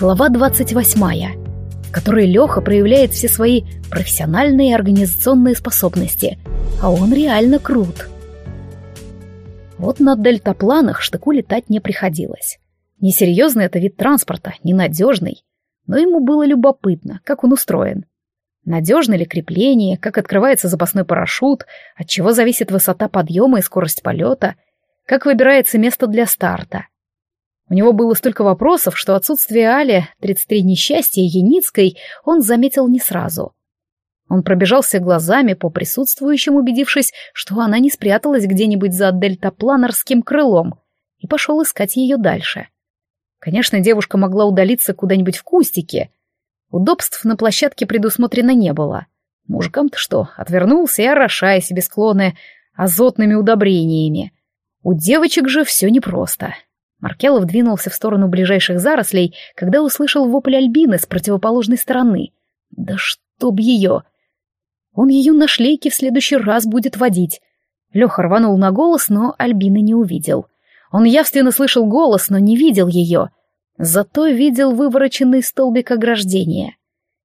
Глава 28, в которой Леха проявляет все свои профессиональные и организационные способности, а он реально крут. Вот на дельтапланах штыку летать не приходилось. Несерьезный это вид транспорта, ненадежный, но ему было любопытно, как он устроен. Надежно ли крепление, как открывается запасной парашют, от чего зависит высота подъема и скорость полета, как выбирается место для старта. У него было столько вопросов, что отсутствие Али, 33 несчастья, Яницкой, он заметил не сразу. Он пробежался глазами по присутствующим, убедившись, что она не спряталась где-нибудь за дельтапланерским крылом, и пошел искать ее дальше. Конечно, девушка могла удалиться куда-нибудь в кустике. Удобств на площадке предусмотрено не было. Мужикам-то что, отвернулся и орошая себе склоны азотными удобрениями. У девочек же все непросто. Маркелов двинулся в сторону ближайших зарослей, когда услышал вопль Альбины с противоположной стороны. «Да чтоб ее!» Он ее на шлейке в следующий раз будет водить. Леха рванул на голос, но Альбины не увидел. Он явственно слышал голос, но не видел ее. Зато видел вывороченный столбик ограждения.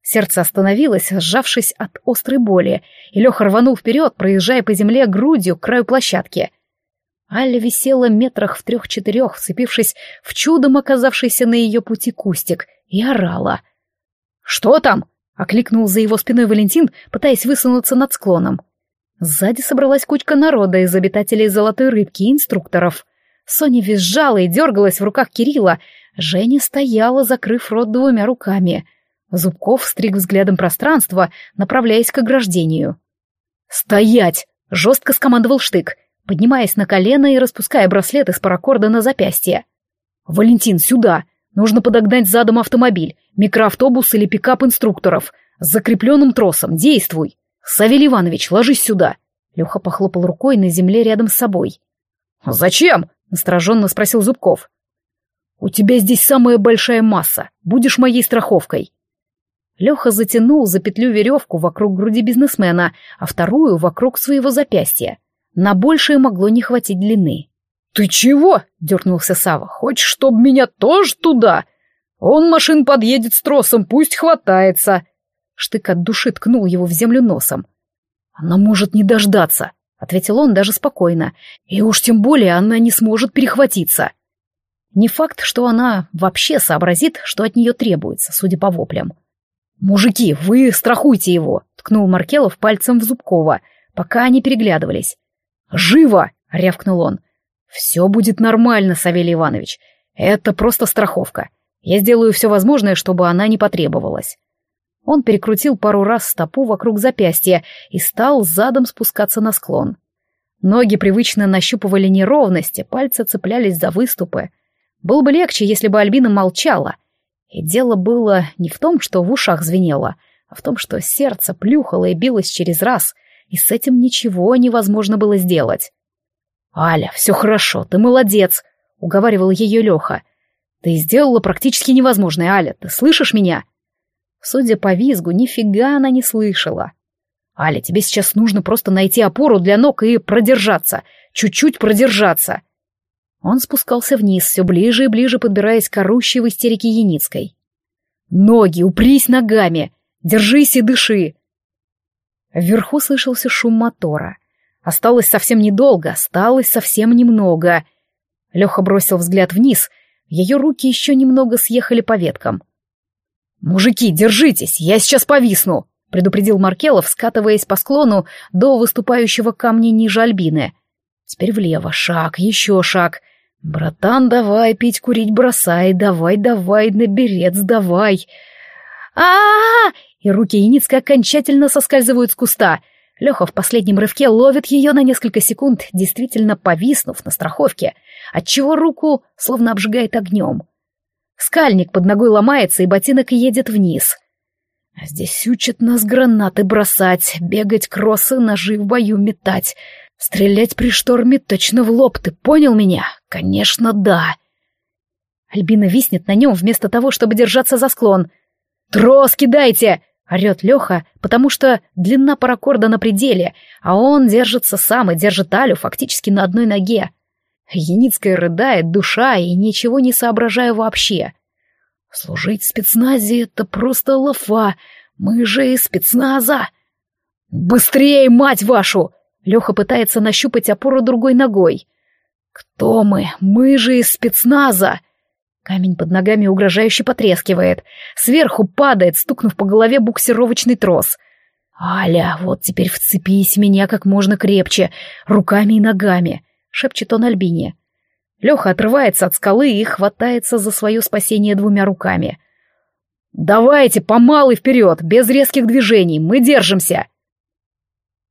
Сердце остановилось, сжавшись от острой боли, и Леха рванул вперед, проезжая по земле грудью к краю площадки — Аля висела метрах в трех-четырех, вцепившись в чудом оказавшийся на ее пути кустик, и орала. «Что там?» — окликнул за его спиной Валентин, пытаясь высунуться над склоном. Сзади собралась кучка народа из обитателей золотой рыбки и инструкторов. Соня визжала и дергалась в руках Кирилла. Женя стояла, закрыв рот двумя руками. Зубков стриг взглядом пространство, направляясь к ограждению. «Стоять!» — жестко скомандовал Штык поднимаясь на колено и распуская браслет из паракорда на запястье. «Валентин, сюда! Нужно подогнать задом автомобиль, микроавтобус или пикап инструкторов. С закрепленным тросом. Действуй! Савелий Иванович, ложись сюда!» Леха похлопал рукой на земле рядом с собой. «Зачем?» — настороженно спросил Зубков. «У тебя здесь самая большая масса. Будешь моей страховкой». Леха затянул за петлю веревку вокруг груди бизнесмена, а вторую — вокруг своего запястья. На большее могло не хватить длины. «Ты чего?» — дернулся Сава. «Хочешь, чтобы меня тоже туда? Он машин подъедет с тросом, пусть хватается!» Штык от души ткнул его в землю носом. «Она может не дождаться», — ответил он даже спокойно. «И уж тем более она не сможет перехватиться». Не факт, что она вообще сообразит, что от нее требуется, судя по воплям. «Мужики, вы страхуйте его!» — ткнул Маркелов пальцем в Зубкова, пока они переглядывались. «Живо!» — рявкнул он. «Все будет нормально, Савелий Иванович. Это просто страховка. Я сделаю все возможное, чтобы она не потребовалась». Он перекрутил пару раз стопу вокруг запястья и стал задом спускаться на склон. Ноги привычно нащупывали неровности, пальцы цеплялись за выступы. Было бы легче, если бы Альбина молчала. И дело было не в том, что в ушах звенело, а в том, что сердце плюхало и билось через раз — и с этим ничего невозможно было сделать. «Аля, все хорошо, ты молодец», — уговаривал ее Леха. «Ты сделала практически невозможное, Аля, ты слышишь меня?» Судя по визгу, нифига она не слышала. «Аля, тебе сейчас нужно просто найти опору для ног и продержаться, чуть-чуть продержаться». Он спускался вниз, все ближе и ближе подбираясь к орущей в истерике Яницкой. «Ноги, упрись ногами! Держись и дыши!» Вверху слышался шум мотора. Осталось совсем недолго, осталось совсем немного. Леха бросил взгляд вниз. Ее руки еще немного съехали по веткам. «Мужики, держитесь, я сейчас повисну!» — предупредил Маркелов, скатываясь по склону до выступающего камня ниже Альбины. Теперь влево, шаг, еще шаг. «Братан, давай пить, курить бросай, давай, давай, на берец давай!» а, -а, -а, и руки Яницкой окончательно соскальзывают с куста. Леха в последнем рывке ловит ее на несколько секунд, действительно повиснув на страховке, отчего руку словно обжигает огнем. Скальник под ногой ломается, и ботинок едет вниз. А здесь учат нас гранаты бросать, бегать кроссы, ножи в бою метать. Стрелять при шторме точно в лоб, ты понял меня? Конечно, да. Альбина виснет на нем вместо того, чтобы держаться за склон. «Трос кидайте!» Орет Леха, потому что длина паракорда на пределе, а он держится сам и держит Алю фактически на одной ноге. Яницкая рыдает, душа и ничего не соображая вообще. Служить в спецназе — это просто лафа. Мы же из спецназа. Быстрее, мать вашу! Леха пытается нащупать опору другой ногой. Кто мы? Мы же из спецназа. Камень под ногами угрожающе потрескивает. Сверху падает, стукнув по голове буксировочный трос. «Аля, вот теперь вцепись меня как можно крепче, руками и ногами», — шепчет он Альбине. Леха отрывается от скалы и хватается за свое спасение двумя руками. «Давайте, помалый вперед, без резких движений, мы держимся!»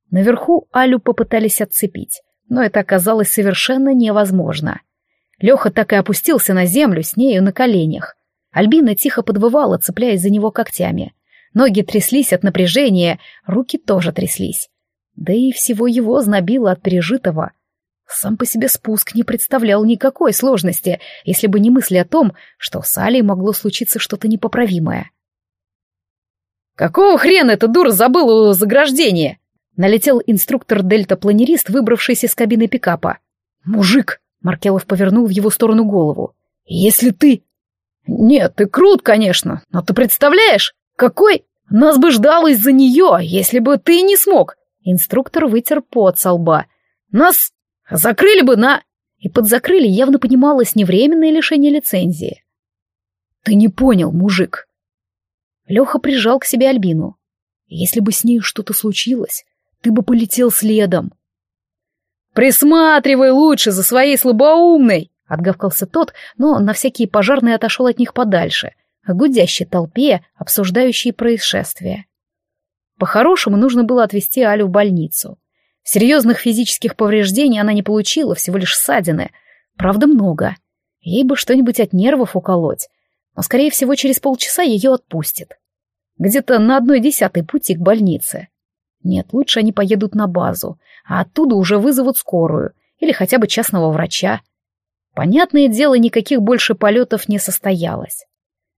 Наверху Алю попытались отцепить, но это оказалось совершенно невозможно. Леха так и опустился на землю с нею на коленях. Альбина тихо подвывала, цепляясь за него когтями. Ноги тряслись от напряжения, руки тоже тряслись. Да и всего его знобило от пережитого. Сам по себе спуск не представлял никакой сложности, если бы не мысли о том, что с Алей могло случиться что-то непоправимое. «Какого хрена эта дура забыла заграждение?» Налетел инструктор-дельта-планерист, выбравшийся из кабины пикапа. «Мужик!» — Маркелов повернул в его сторону голову. «Если ты...» «Нет, ты крут, конечно, но ты представляешь, какой... Нас бы ждал из-за нее, если бы ты не смог!» Инструктор вытер пот со лба. «Нас закрыли бы на...» И под закрыли явно понималось невременное лишение лицензии. «Ты не понял, мужик!» Леха прижал к себе Альбину. «Если бы с ней что-то случилось, ты бы полетел следом. «Присматривай лучше за своей слабоумной!» — отгавкался тот, но на всякие пожарные отошел от них подальше, к гудящей толпе, обсуждающей происшествие. По-хорошему нужно было отвезти Алю в больницу. Серьезных физических повреждений она не получила, всего лишь ссадины. Правда, много. Ей бы что-нибудь от нервов уколоть, но, скорее всего, через полчаса ее отпустят. Где-то на одной десятой пути к больнице. Нет, лучше они поедут на базу, а оттуда уже вызовут скорую или хотя бы частного врача. Понятное дело, никаких больше полетов не состоялось.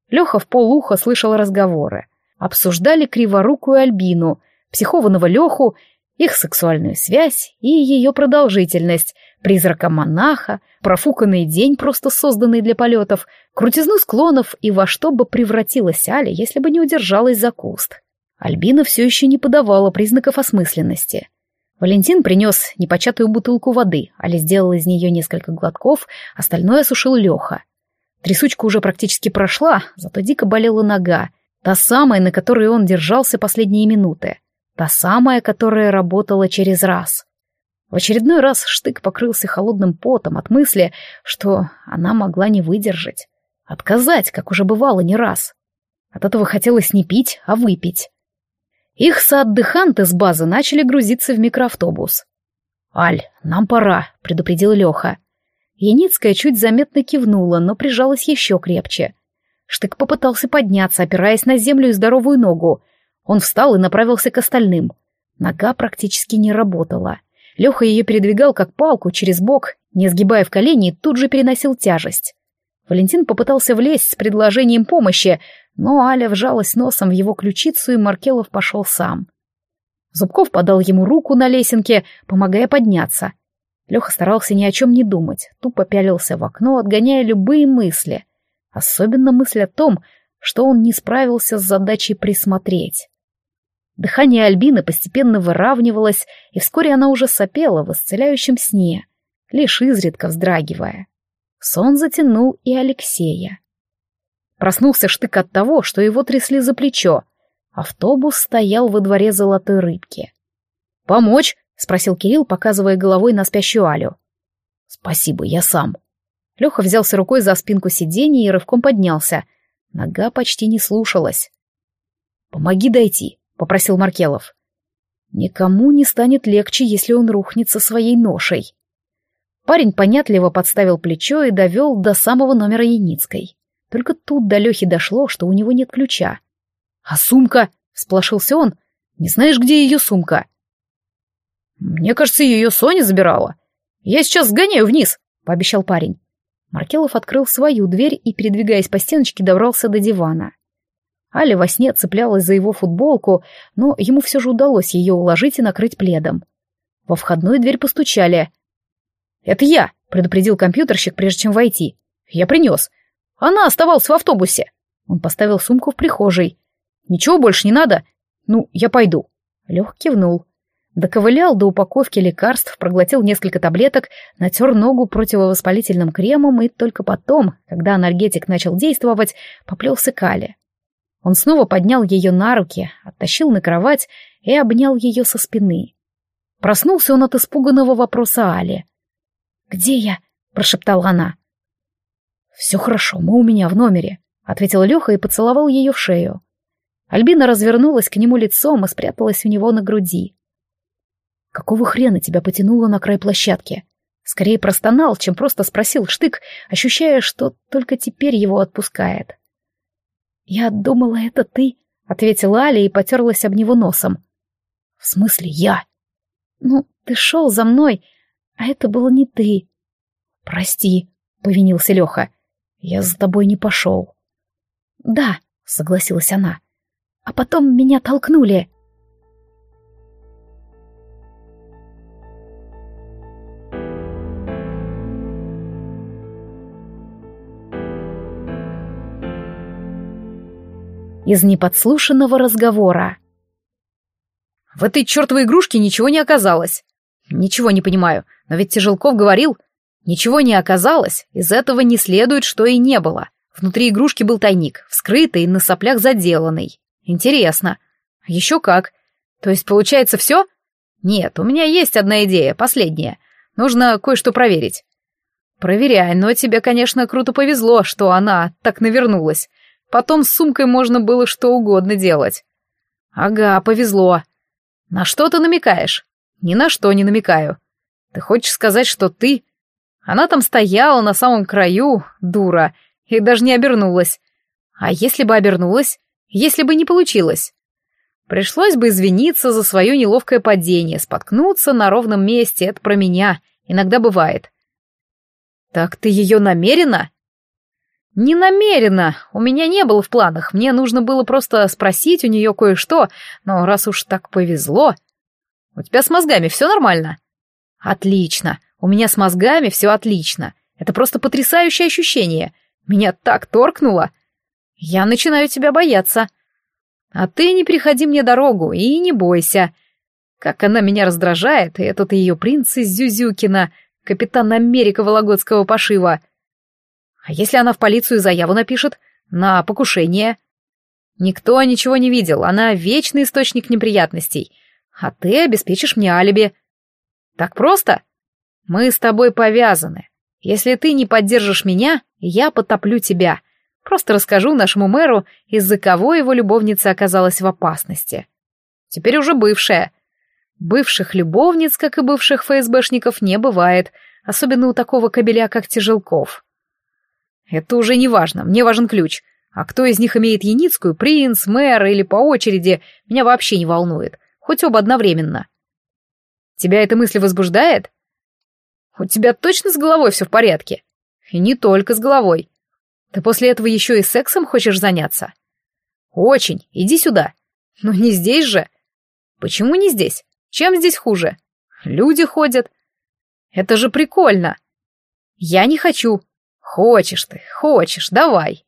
Леха в полуха слышал разговоры. Обсуждали криворукую Альбину, психованного Леху, их сексуальную связь и ее продолжительность, призрака монаха, профуканный день, просто созданный для полетов, крутизну склонов и во что бы превратилась Аля, если бы не удержалась за куст. Альбина все еще не подавала признаков осмысленности. Валентин принес непочатую бутылку воды, Аля сделала из нее несколько глотков, остальное осушил Леха. Трясучка уже практически прошла, зато дико болела нога, та самая, на которой он держался последние минуты, та самая, которая работала через раз. В очередной раз штык покрылся холодным потом от мысли, что она могла не выдержать. Отказать, как уже бывало не раз. От этого хотелось не пить, а выпить. Их соотдыханты с базы начали грузиться в микроавтобус. «Аль, нам пора», — предупредил Леха. Яницкая чуть заметно кивнула, но прижалась еще крепче. Штык попытался подняться, опираясь на землю и здоровую ногу. Он встал и направился к остальным. Нога практически не работала. Леха ее передвигал как палку через бок, не сгибая в колени, тут же переносил тяжесть. Валентин попытался влезть с предложением помощи, но Аля вжалась носом в его ключицу, и Маркелов пошел сам. Зубков подал ему руку на лесенке, помогая подняться. Леха старался ни о чем не думать, тупо пялился в окно, отгоняя любые мысли. Особенно мысль о том, что он не справился с задачей присмотреть. Дыхание Альбины постепенно выравнивалось, и вскоре она уже сопела в исцеляющем сне, лишь изредка вздрагивая. Сон затянул и Алексея. Проснулся штык от того, что его трясли за плечо. Автобус стоял во дворе золотой рыбки. «Помочь?» — спросил Кирилл, показывая головой на спящую Алю. «Спасибо, я сам». Леха взялся рукой за спинку сиденья и рывком поднялся. Нога почти не слушалась. «Помоги дойти», — попросил Маркелов. «Никому не станет легче, если он рухнет со своей ношей». Парень понятливо подставил плечо и довел до самого номера Яницкой. Только тут до Лехи дошло, что у него нет ключа. «А сумка?» — всполошился он. «Не знаешь, где ее сумка?» «Мне кажется, ее Соня забирала. Я сейчас сгоняю вниз», — пообещал парень. Маркелов открыл свою дверь и, передвигаясь по стеночке, добрался до дивана. Аля во сне цеплялась за его футболку, но ему все же удалось ее уложить и накрыть пледом. Во входную дверь постучали. «Это я», — предупредил компьютерщик, прежде чем войти. «Я принес. Она оставалась в автобусе. Он поставил сумку в прихожей. «Ничего больше не надо? Ну, я пойду». Лех кивнул. Доковылял до упаковки лекарств, проглотил несколько таблеток, натер ногу противовоспалительным кремом и только потом, когда анальгетик начал действовать, поплелся к Але. Он снова поднял ее на руки, оттащил на кровать и обнял ее со спины. Проснулся он от испуганного вопроса Али. «Где я?» — прошептала она. «Все хорошо, мы у меня в номере», — ответил Леха и поцеловал ее в шею. Альбина развернулась к нему лицом и спряталась у него на груди. «Какого хрена тебя потянуло на край площадки?» Скорее простонал, чем просто спросил Штык, ощущая, что только теперь его отпускает. «Я думала, это ты», — ответила Аля и потерлась об него носом. «В смысле я?» «Ну, ты шел за мной, а это было не ты». «Прости», — повинился Леха. «Я за тобой не пошел». «Да», — согласилась она. «А потом меня толкнули». Из неподслушанного разговора. В этой чертовой игрушке ничего не оказалось. Ничего не понимаю, но ведь Тяжелков говорил, ничего не оказалось, из этого не следует, что и не было. Внутри игрушки был тайник, вскрытый на соплях заделанный. Интересно. Еще как. То есть получается все? Нет, у меня есть одна идея, последняя. Нужно кое-что проверить. Проверяй, но тебе, конечно, круто повезло, что она так навернулась. Потом с сумкой можно было что угодно делать. Ага, повезло. На что ты намекаешь? Ни на что не намекаю. Ты хочешь сказать, что ты... Она там стояла на самом краю, дура, и даже не обернулась. А если бы обернулась? Если бы не получилось? Пришлось бы извиниться за свое неловкое падение, споткнуться на ровном месте, это про меня, иногда бывает. Так ты ее намеренно? Не намеренно, у меня не было в планах, мне нужно было просто спросить у нее кое-что, но раз уж так повезло... У тебя с мозгами все нормально? Отлично, у меня с мозгами все отлично. Это просто потрясающее ощущение. Меня так торкнуло. Я начинаю тебя бояться. А ты не переходи мне дорогу и не бойся. Как она меня раздражает, и этот ее принц из Зюзюкина, капитан Америка Вологодского пошива — а если она в полицию заяву напишет? На покушение? Никто ничего не видел, она вечный источник неприятностей. А ты обеспечишь мне алиби. Так просто? Мы с тобой повязаны. Если ты не поддержишь меня, я потоплю тебя. Просто расскажу нашему мэру, из-за кого его любовница оказалась в опасности. Теперь уже бывшая. Бывших любовниц, как и бывших ФСБшников, не бывает, особенно у такого кобеля, как Тяжелков. Это уже не важно, мне важен ключ. А кто из них имеет Яницкую, принц, мэр или по очереди, меня вообще не волнует. Хоть оба одновременно. Тебя эта мысль возбуждает? У тебя точно с головой все в порядке? И не только с головой. Ты после этого еще и сексом хочешь заняться? Очень. Иди сюда. Но не здесь же. Почему не здесь? Чем здесь хуже? Люди ходят. Это же прикольно. Я не хочу. Хочешь ты, хочешь, давай.